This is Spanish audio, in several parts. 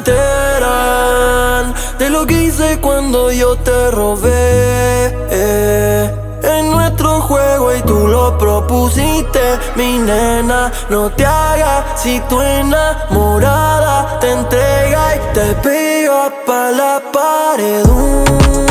enteran de lo que hice cuando yo te robé. En nuestro juego y tú lo propusiste, mi nena, no te hagas si tu enamorada te entrega y te pega pa' la pared.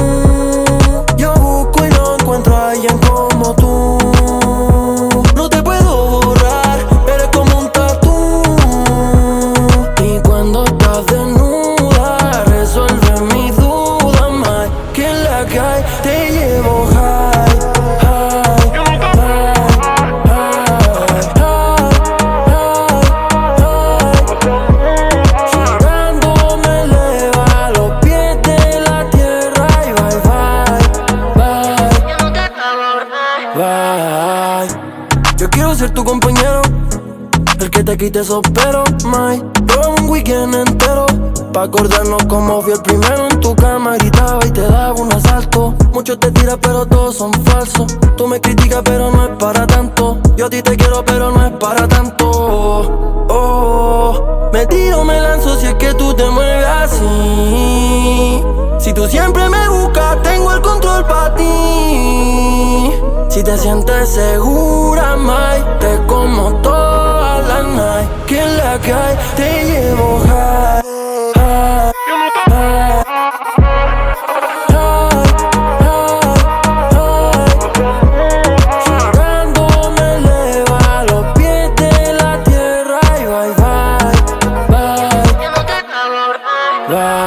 Ser tu compañero, el que te quite esos peros, my. Robamos un weekend entero, pa' acordarnos cómo fui el primero en tu cama. Gritaba y te daba un asalto. Muchos te tiran, pero todos son falsos. Tú me criticas, pero no es para tanto. Yo a ti te quiero, pero no es para tanto. Oh, me tiro, me lanzo si es que tú te mueves así. Si tú siempre me buscas, te sientes segura, Mai. Te como toda la night. Que la que te llevo high. high, high. Bye.